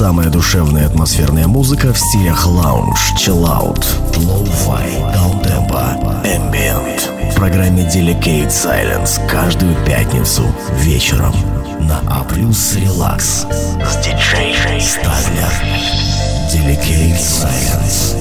Самая душевная атмосферная музыка в стилях лаунж, чиллаут, лоу-фай, даунтемпо, ambient. В программе Delicate Silence каждую пятницу вечером на А+, Relax с диджей Стаглер. Delicate Silence.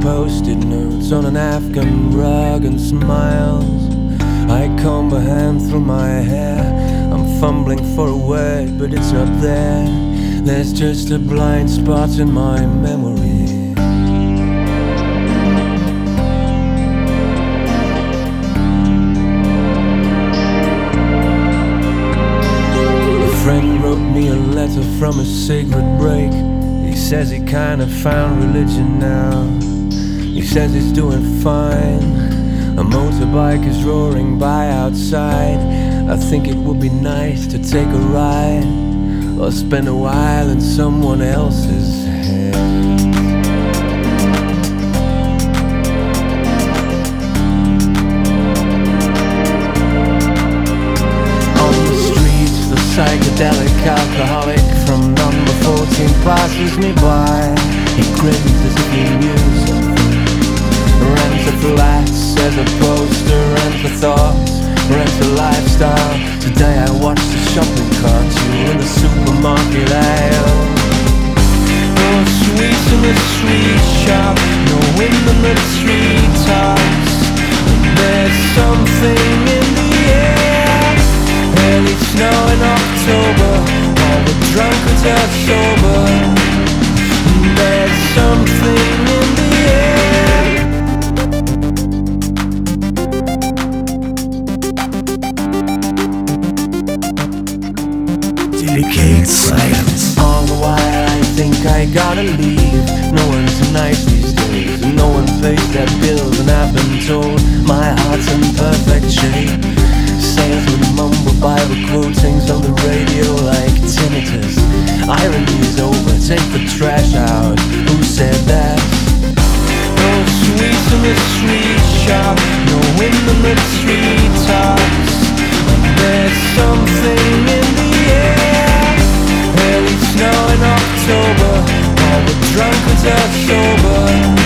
Post-it notes on an Afghan rug and smiles. I comb a hand through my hair. I'm fumbling for a word, but it's not there. There's just a blind spot in my memory. A friend wrote me a letter from a cigarette break. He says he kinda found religion now. He says he's doing fine. A motorbike is roaring by outside. I think it would be nice to take a ride or spend a while in someone else's head. On the streets, the psychedelic alcoholic from number 14 passes me by. He grins as if he knew something. Rents a flat, says a poster, rent a thought, rent a lifestyle. Today I watched the shopping cart, you in the supermarket aisle. Oh, sweet in the sweet shop, no wind in the treetops. There's something in the air. Early snow in October, all the drunkards are sober. There's something in the I gotta leave. No one's nice these days, and no one pays their bills. And I've been told my heart's in perfect shape. Salesmen mumble Bible quotings on the radio like tinnitus. Irony's over, take the trash out. Who said that? No sweets in the sweet shop, no wind in the treetops. There's something in the air. Early snow in October, the drunkards are sober.